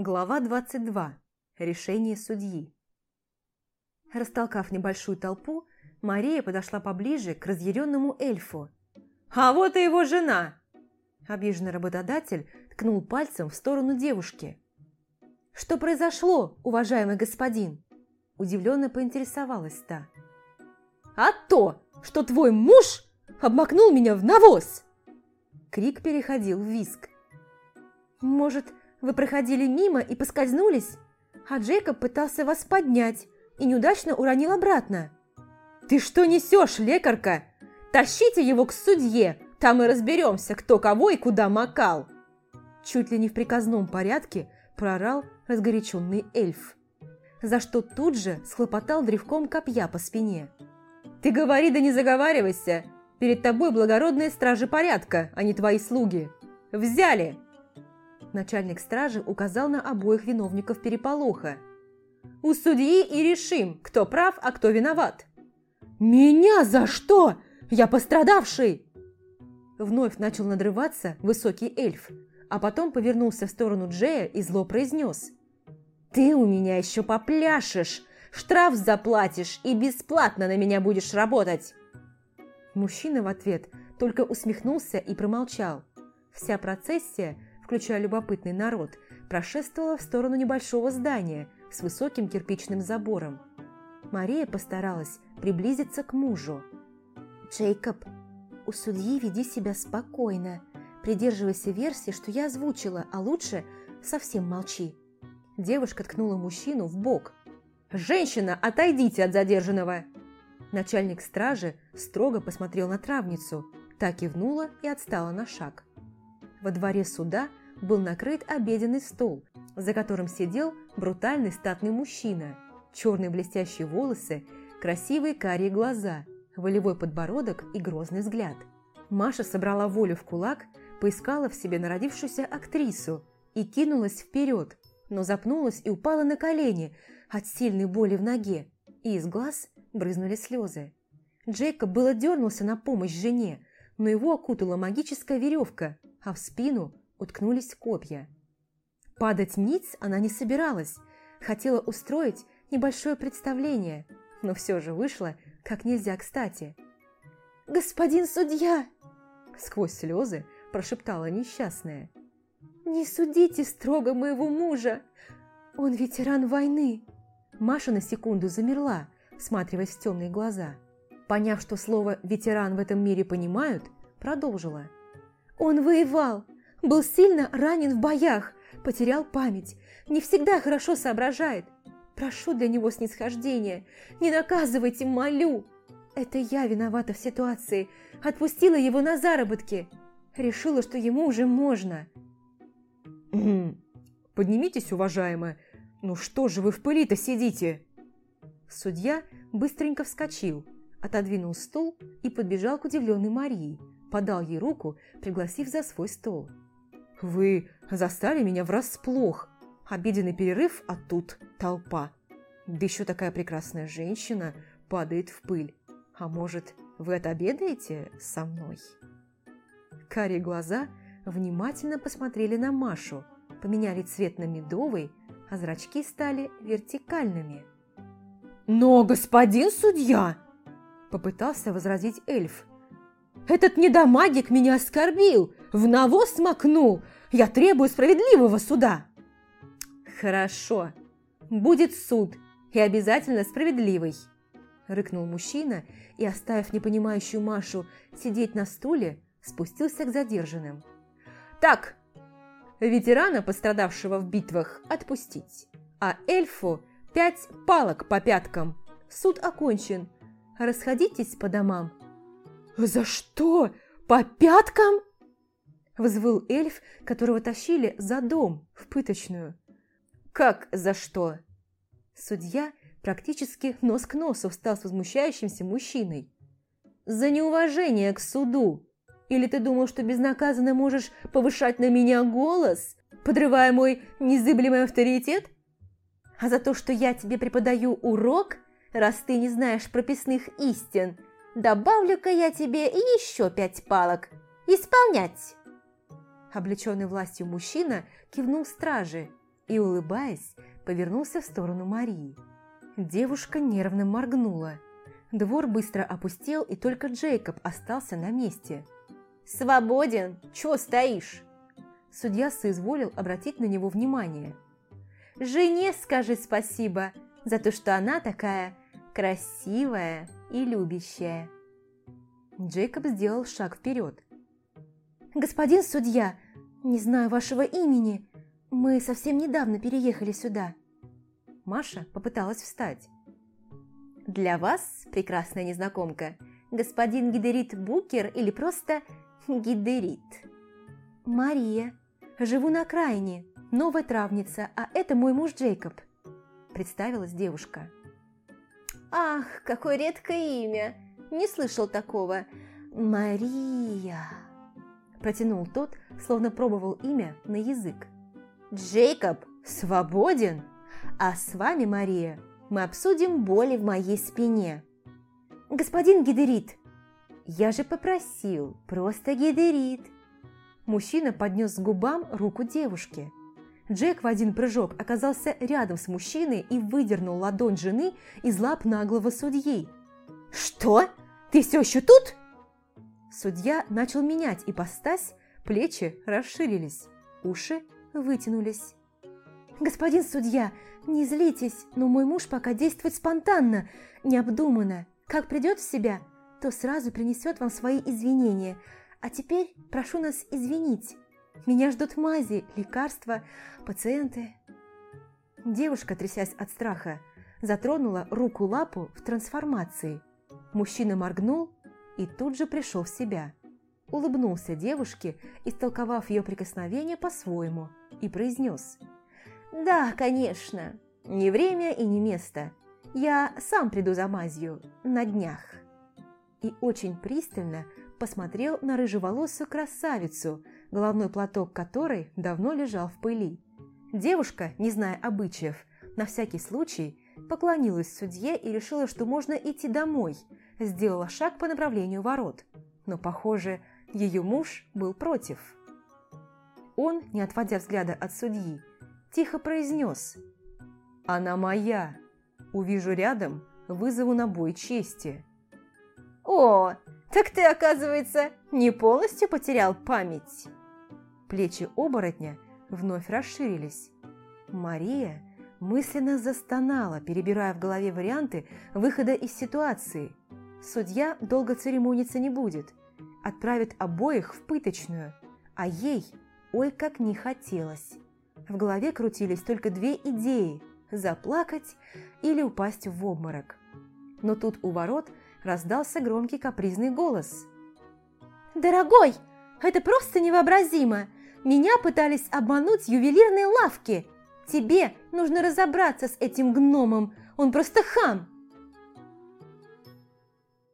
Глава 22. Решение судьи. Растолкав небольшую толпу, Мария подошла поближе к разъяренному эльфу. «А вот и его жена!» Обиженный работодатель ткнул пальцем в сторону девушки. «Что произошло, уважаемый господин?» Удивленно поинтересовалась та. «А то, что твой муж обмакнул меня в навоз!» Крик переходил в виск. «Может, вы проходили мимо и поскользнулись, а Джейкоб пытался вас поднять и неудачно уронил обратно?» «Ты что несешь, лекарка? Тащите его к судье, там и разберемся, кто кого и куда макал!» Чуть ли не в приказном порядке прорал разгоряченный эльф, за что тут же схлопотал древком копья по спине. «Ты говори да не заговаривайся! Перед тобой благородные стражи порядка, а не твои слуги! Взяли!» Начальник стражи указал на обоих виновников переполоха. «У судьи и решим, кто прав, а кто виноват!» «Меня за что? Я пострадавший!» Вновь начал надрываться высокий эльф, а потом повернулся в сторону Джея и зло произнес. «Ты у меня еще попляшешь, штраф заплатишь и бесплатно на меня будешь работать!» Мужчина в ответ только усмехнулся и промолчал. Вся процессия, включая любопытный народ, прошествовала в сторону небольшого здания с высоким кирпичным забором. Мария постаралась приблизиться к мужу. «Джейкоб, у судьи веди себя спокойно. Придерживайся версии, что я озвучила, а лучше совсем молчи». Девушка ткнула мужчину в бок. «Женщина, отойдите от задержанного!» Начальник стражи строго посмотрел на травницу, та кивнула и отстала на шаг. Во дворе суда был накрыт обеденный стол, за которым сидел брутальный статный мужчина. Черные блестящие волосы, красивые карие глаза – волевой подбородок и грозный взгляд. Маша собрала волю в кулак, поискала в себе народившуюся актрису и кинулась вперед, но запнулась и упала на колени от сильной боли в ноге, и из глаз брызнули слезы. Джейкоб было дернулся на помощь жене, но его окутала магическая веревка, а в спину уткнулись копья. Падать ниц она не собиралась, хотела устроить небольшое представление, но все же вышло как нельзя кстати. «Господин судья!» Сквозь слезы прошептала несчастная. «Не судите строго моего мужа! Он ветеран войны!» Маша на секунду замерла, всматриваясь в темные глаза. Поняв, что слово «ветеран» в этом мире понимают, продолжила. «Он воевал, был сильно ранен в боях, потерял память, не всегда хорошо соображает. Прошу для него снисхождения. Не наказывайте, молю. Это я виновата в ситуации. Отпустила его на заработки. Решила, что ему уже можно. Поднимитесь, уважаемая. Ну что же вы в пыли-то сидите? Судья быстренько вскочил, отодвинул стул и подбежал к удивленной Марии, подал ей руку, пригласив за свой стол. «Вы застали меня врасплох!» Обеденный перерыв, а тут толпа. Да еще такая прекрасная женщина падает в пыль. А может, вы отобедаете со мной? Карие глаза внимательно посмотрели на Машу, поменяли цвет на медовый, а зрачки стали вертикальными. «Но, господин судья!» – попытался возразить эльф. «Этот недомагик меня оскорбил, в навоз смакнул! Я требую справедливого суда!» «Хорошо, будет суд, и обязательно справедливый!» Рыкнул мужчина и, оставив непонимающую Машу сидеть на стуле, спустился к задержанным. «Так, ветерана, пострадавшего в битвах, отпустить, а эльфу пять палок по пяткам. Суд окончен. Расходитесь по домам». «За что? По пяткам?» Взвыл эльф, которого тащили за дом в пыточную. «Как за что?» Судья практически нос к носу встал с возмущающимся мужчиной. «За неуважение к суду! Или ты думал, что безнаказанно можешь повышать на меня голос, подрывая мой незыблемый авторитет? А за то, что я тебе преподаю урок, раз ты не знаешь прописных истин, добавлю-ка я тебе еще пять палок. Исполнять!» Облеченный властью мужчина кивнул страже, и, улыбаясь, повернулся в сторону Марии. Девушка нервно моргнула. Двор быстро опустел, и только Джейкоб остался на месте. «Свободен! Чего стоишь?» Судья соизволил обратить на него внимание. «Жене скажи спасибо за то, что она такая красивая и любящая». Джейкоб сделал шаг вперед. «Господин судья, не знаю вашего имени. Мы совсем недавно переехали сюда». Маша попыталась встать. «Для вас, прекрасная незнакомка, господин Гидерит Букер или просто Гидерит?» «Мария. Живу на окраине, новая травница, а это мой муж Джейкоб», – представилась девушка. «Ах, какое редкое имя! Не слышал такого. Мария!» Протянул тот, словно пробовал имя на язык. «Джейкоб свободен, а с вами, Мария, мы обсудим боли в моей спине». «Господин Гидерит!» «Я же попросил, просто Гидерит!» Мужчина поднес к губам руку девушки. Джек в один прыжок оказался рядом с мужчиной и выдернул ладонь жены из лап наглого судьи. «Что? Ты все еще тут?» Судья начал менять ипостась, плечи расширились, уши вытянулись. «Господин судья, не злитесь, но мой муж пока действует спонтанно, необдуманно. Как придет в себя, то сразу принесет вам свои извинения. А теперь прошу нас извинить. Меня ждут мази, лекарства, пациенты». Девушка, трясясь от страха, затронула руку-лапу в трансформации. Мужчина моргнул и тут же пришел в себя. Улыбнулся девушке, истолковав ее прикосновение по-своему, и произнес. «Да, конечно. Не время и не место. Я сам приду за мазью на днях». И очень пристально посмотрел на рыжеволосую красавицу, головной платок которой давно лежал в пыли. Девушка, не зная обычаев, на всякий случай поклонилась судье и решила, что можно идти домой – сделала шаг по направлению ворот, но, похоже, ее муж был против. Он, не отводя взгляда от судьи, тихо произнес «Она моя! Увижу рядом, вызову на бой чести». «О, так ты, оказывается, не полностью потерял память!» Плечи оборотня вновь расширились. Мария мысленно застонала, перебирая в голове варианты выхода из ситуации – Судья долго церемониться не будет, отправит обоих в пыточную, а ей ой как не хотелось. В голове крутились только две идеи – заплакать или упасть в обморок. Но тут у ворот раздался громкий капризный голос. «Дорогой, это просто невообразимо! Меня пытались обмануть ювелирные лавки! Тебе нужно разобраться с этим гномом, он просто хам!»